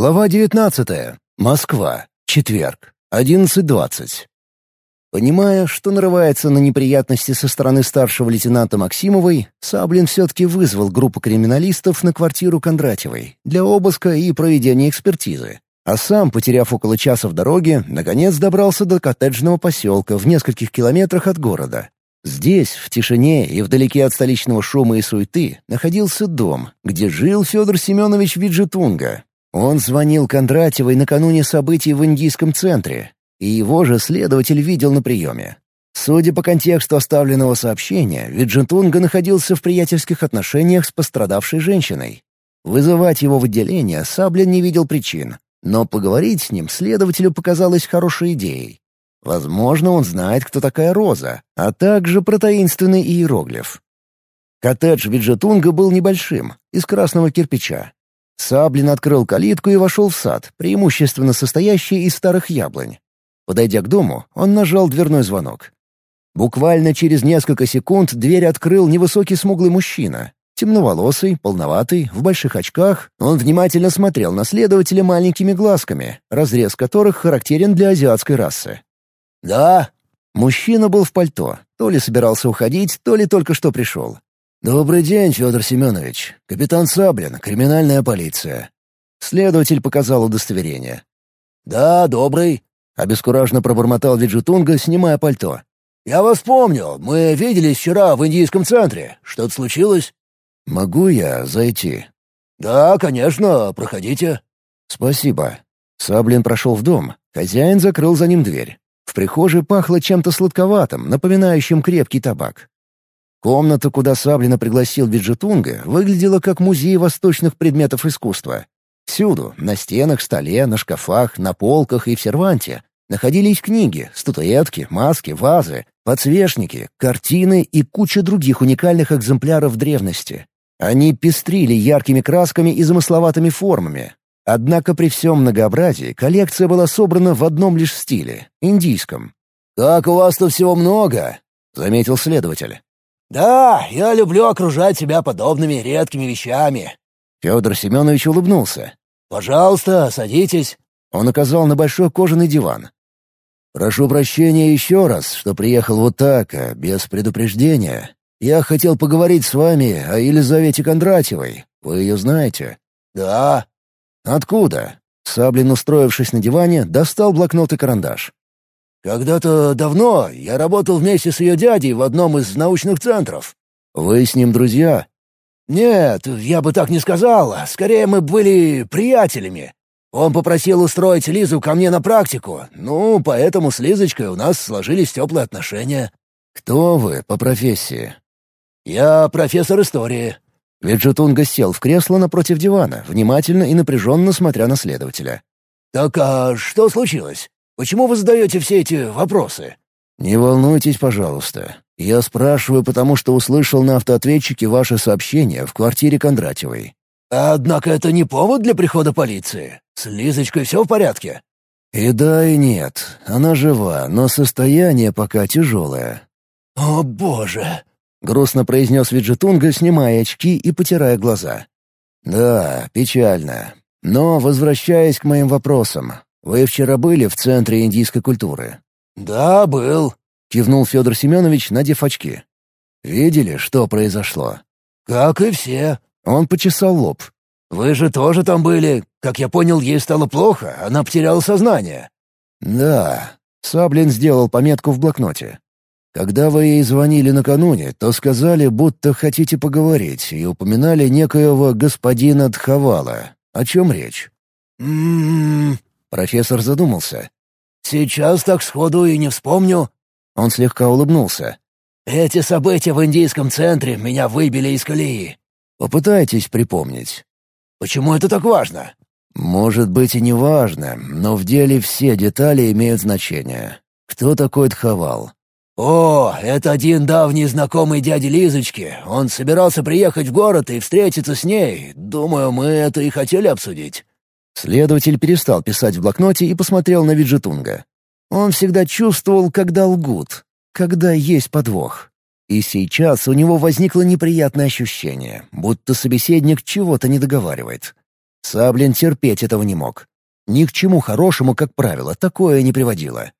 Глава 19. Москва. Четверг. 11.20. Понимая, что нарывается на неприятности со стороны старшего лейтенанта Максимовой, Саблин все-таки вызвал группу криминалистов на квартиру Кондратьевой для обыска и проведения экспертизы. А сам, потеряв около часа в дороге, наконец добрался до коттеджного поселка в нескольких километрах от города. Здесь, в тишине и вдалеке от столичного шума и суеты, находился дом, где жил Федор Семенович Виджетунга, он звонил Кондратьевой накануне событий в индийском центре, и его же следователь видел на приеме. Судя по контексту оставленного сообщения, Виджентунга находился в приятельских отношениях с пострадавшей женщиной. Вызывать его в отделение Саблин не видел причин, но поговорить с ним следователю показалось хорошей идеей. Возможно, он знает, кто такая Роза, а также про таинственный иероглиф. Коттедж Виджетунга был небольшим, из красного кирпича, Саблин открыл калитку и вошел в сад, преимущественно состоящий из старых яблонь. Подойдя к дому, он нажал дверной звонок. Буквально через несколько секунд дверь открыл невысокий смуглый мужчина. Темноволосый, полноватый, в больших очках, он внимательно смотрел на следователя маленькими глазками, разрез которых характерен для азиатской расы. «Да?» Мужчина был в пальто, то ли собирался уходить, то ли только что пришел. «Добрый день, Федор Семенович. Капитан Саблин, криминальная полиция». Следователь показал удостоверение. «Да, добрый», — обескураженно пробормотал Виджутунга, снимая пальто. «Я вас помню. Мы виделись вчера в индийском центре. Что-то случилось?» «Могу я зайти?» «Да, конечно. Проходите». «Спасибо». Саблин прошел в дом. Хозяин закрыл за ним дверь. В прихожей пахло чем-то сладковатым, напоминающим крепкий табак. Комната, куда Саблина пригласил Виджетунга, выглядела как музей восточных предметов искусства. Всюду, на стенах, столе, на шкафах, на полках и в серванте, находились книги, статуэтки, маски, вазы, подсвечники, картины и куча других уникальных экземпляров древности. Они пестрили яркими красками и замысловатыми формами. Однако при всем многообразии коллекция была собрана в одном лишь стиле — индийском. «Как у вас тут всего много!» — заметил следователь. «Да, я люблю окружать себя подобными редкими вещами». Федор Семенович улыбнулся. «Пожалуйста, садитесь». Он указал на большой кожаный диван. «Прошу прощения еще раз, что приехал вот так, а без предупреждения. Я хотел поговорить с вами о Елизавете Кондратьевой. Вы ее знаете?» «Да». «Откуда?» Саблин, устроившись на диване, достал блокнот и карандаш. Когда-то давно я работал вместе с ее дядей в одном из научных центров. Вы с ним друзья? Нет, я бы так не сказал. Скорее, мы были приятелями. Он попросил устроить Лизу ко мне на практику. Ну, поэтому с Лизочкой у нас сложились теплые отношения. Кто вы по профессии? Я профессор истории. Виджетунга сел в кресло напротив дивана, внимательно и напряженно смотря на следователя. «Так а что случилось? Почему вы задаете все эти вопросы?» «Не волнуйтесь, пожалуйста. Я спрашиваю, потому что услышал на автоответчике ваше сообщение в квартире Кондратьевой». «Однако это не повод для прихода полиции. С Лизочкой все в порядке?» «И да, и нет. Она жива, но состояние пока тяжелое». «О, боже!» — грустно произнес Виджетунга, снимая очки и потирая глаза. «Да, печально. Но, возвращаясь к моим вопросам, вы вчера были в Центре индийской культуры?» «Да, был», — кивнул Федор Семенович, надев очки. «Видели, что произошло?» «Как и все». Он почесал лоб. «Вы же тоже там были. Как я понял, ей стало плохо, она потеряла сознание». «Да». Саблин сделал пометку в блокноте. «Когда вы ей звонили накануне, то сказали, будто хотите поговорить, и упоминали некоего господина Дхавала. О чем речь?» «М-м-м...» Профессор задумался. «Сейчас так сходу и не вспомню». Он слегка улыбнулся. «Эти события в индийском центре меня выбили из колеи». «Попытайтесь припомнить». «Почему это так важно?» «Может быть и не важно, но в деле все детали имеют значение. Кто такой Тхавал?» «О, это один давний знакомый дяди Лизочки. Он собирался приехать в город и встретиться с ней. Думаю, мы это и хотели обсудить». Следователь перестал писать в блокноте и посмотрел на Виджетунга. Он всегда чувствовал, когда лгут, когда есть подвох. И сейчас у него возникло неприятное ощущение, будто собеседник чего-то не договаривает. Саблин терпеть этого не мог. Ни к чему хорошему, как правило, такое не приводило.